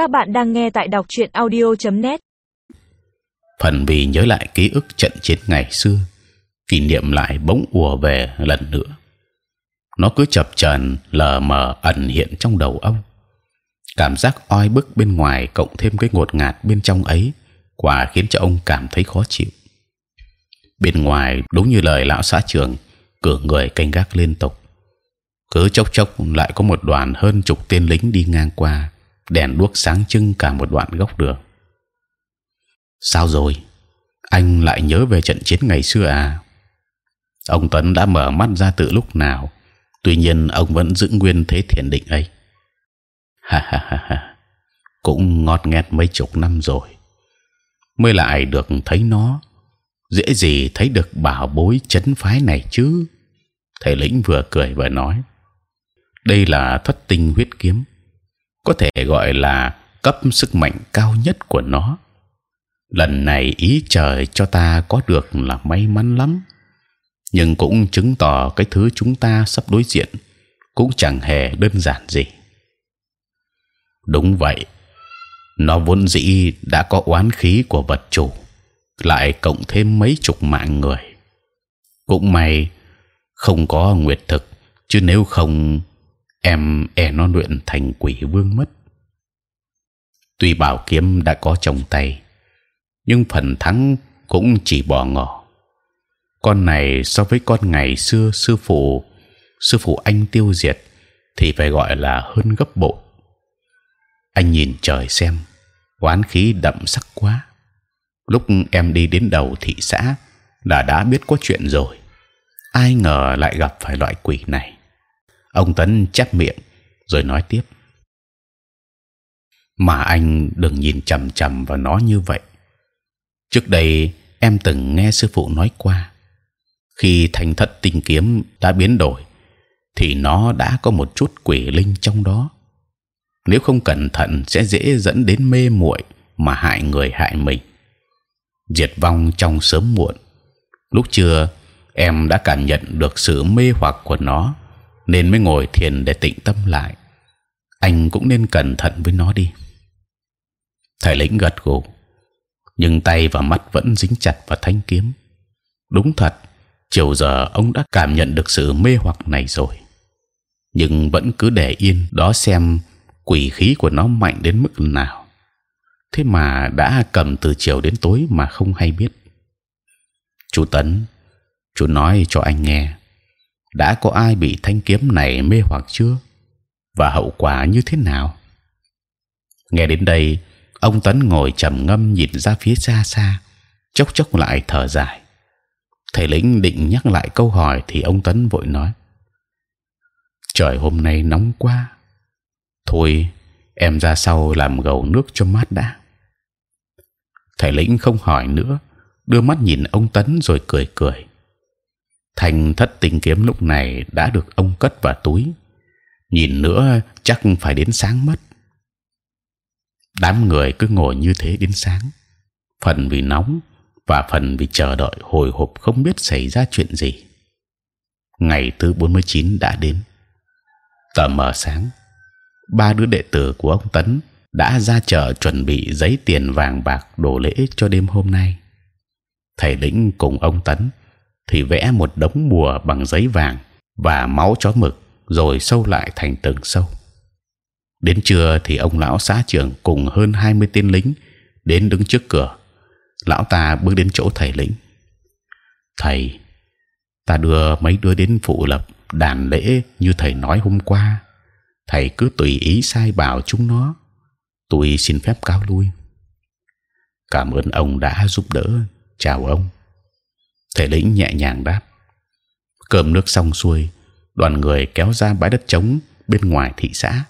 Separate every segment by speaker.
Speaker 1: Các bạn đang nghe tại đọc truyện audio.net.
Speaker 2: Phần vì nhớ lại ký ức trận chiến ngày xưa, kỷ niệm lại bỗng ùa về lần nữa. Nó cứ chập chờn lờ mờ ẩn hiện trong đầu ông. Cảm giác oi bức bên ngoài cộng thêm cái ngột ngạt bên trong ấy, quả khiến cho ông cảm thấy khó chịu. Bên ngoài đúng như lời lão xã trưởng, cửa người canh gác liên tục. Cứ chốc chốc lại có một đoàn hơn chục tên lính đi ngang qua, đèn đuốc sáng trưng cả một đoạn góc đường. Sao rồi? Anh lại nhớ về trận chiến ngày xưa à? Ông Tuấn đã mở mắt ra từ lúc nào, tuy nhiên ông vẫn giữ nguyên thế thiền định ấy. Ha ha ha ha, cũng ngọt nghẹt mấy chục năm rồi, mới lại được thấy nó. Dễ gì thấy được bảo bối chấn phái này chứ? Thầy lĩnh vừa cười vừa nói, đây là thất tinh huyết kiếm, có thể gọi là cấp sức mạnh cao nhất của nó. Lần này ý trời cho ta có được là may mắn lắm, nhưng cũng chứng tỏ cái thứ chúng ta sắp đối diện cũng chẳng hề đơn giản gì. Đúng vậy, nó vốn dĩ đã có oán khí của vật chủ, lại cộng thêm mấy chục mạng người. Cũng may không có nguyệt thực, chứ nếu không em e nó luyện thành quỷ vương mất. Tuy bảo kiếm đã có trong tay, nhưng phần thắng cũng chỉ bỏ ngỏ. Con này so với con ngày xưa sư phụ sư phụ anh tiêu diệt thì phải gọi là hơn gấp bội. Anh nhìn trời xem, oán khí đậm sắc quá. Lúc em đi đến đầu thị xã là đã biết có chuyện rồi. Ai ngờ lại gặp phải loại quỷ này ông tấn chép miệng, rồi nói tiếp. Mà anh đừng nhìn chằm chằm vào nó như vậy. Trước đây em từng nghe sư phụ nói qua, khi thành thất tinh kiếm đã biến đổi, thì nó đã có một chút quỷ linh trong đó. Nếu không cẩn thận sẽ dễ dẫn đến mê muội mà hại người hại mình. Diệt vong trong sớm muộn. Lúc chưa em đã cảm nhận được sự mê hoặc của nó nên mới ngồi thiền để tịnh tâm lại. Anh cũng nên cẩn thận với nó đi. Thầy lĩnh gật gù, nhưng tay và mắt vẫn dính chặt vào thanh kiếm. Đúng thật, chiều giờ ông đã cảm nhận được sự mê hoặc này rồi, nhưng vẫn cứ để yên đó xem quỷ khí của nó mạnh đến mức nào. Thế mà đã cầm từ chiều đến tối mà không hay biết. Chú Tấn, chú nói cho anh nghe đã có ai bị thanh kiếm này mê hoặc chưa? Và hậu quả như thế nào? Nghe đến đây, ông tấn ngồi trầm ngâm nhìn ra phía xa xa, chốc chốc lại thở dài. Thầy lĩnh định nhắc lại câu hỏi thì ông tấn vội nói, trời, hôm nay nóng quá. Thôi, em ra sau làm gầu nước cho mát đã. Thầy lĩnh không hỏi nữa, đưa mắt nhìn ông tấn rồi cười cười thành thất tình kiếm lúc này đã được ông cất vào túi. Nhìn nữa, chắc phải đến sáng mất. Đám người cứ ngồi như thế đến sáng. Phần vì nóng và phần vì chờ đợi hồi hộp không biết xảy ra chuyện gì. Ngày thứ 49 đã đến. Tờ mờ sáng, ba đứa đệ tử của ông tấn đã ra chợ chuẩn bị giấy tiền vàng bạc đồ lễ cho đêm hôm nay. Thầy lĩnh cùng ông tấn thì vẽ một đống bùa bằng giấy vàng và máu chó mực rồi sâu lại thành từng sâu. Đến trưa thì ông lão xã trưởng cùng hơn 20 tên lính đến đứng trước cửa. Lão ta bước đến chỗ thầy lĩnh. Thầy, ta đưa mấy đứa đến phụ lập đàn lễ như thầy nói hôm qua. Thầy cứ tùy ý sai bảo chúng nó. Tôi xin phép cáo lui. Cảm ơn ông đã giúp đỡ. Chào ông thể lĩnh nhẹ nhàng đáp. Cơm nước xong xuôi, đoàn người kéo ra bãi đất trống bên ngoài thị xã.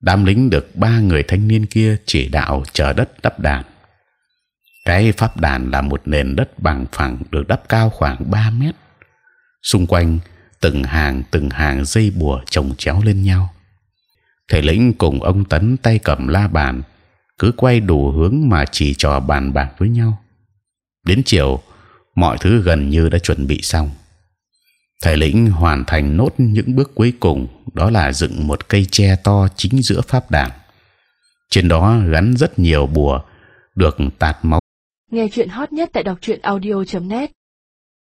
Speaker 2: Đám lính được ba người thanh niên kia chỉ đạo chờ đất đắp đàn. Cái pháp đàn là một nền đất bằng phẳng được đắp cao khoảng 3 mét. Xung quanh, từng hàng từng hàng dây bùa chồng chéo lên nhau. Thể lĩnh cùng ông tấn tay cầm la bàn, cứ quay đủ hướng mà chỉ trò bàn bạc với nhau. Đến chiều mọi thứ gần như đã chuẩn bị xong. Thầy lĩnh hoàn thành nốt những bước cuối cùng, đó là dựng một cây tre to chính giữa pháp đàn. trên đó gắn rất nhiều bùa được tạt máu
Speaker 3: Nghe chuyện hot nhất tại đọc truyện audio.net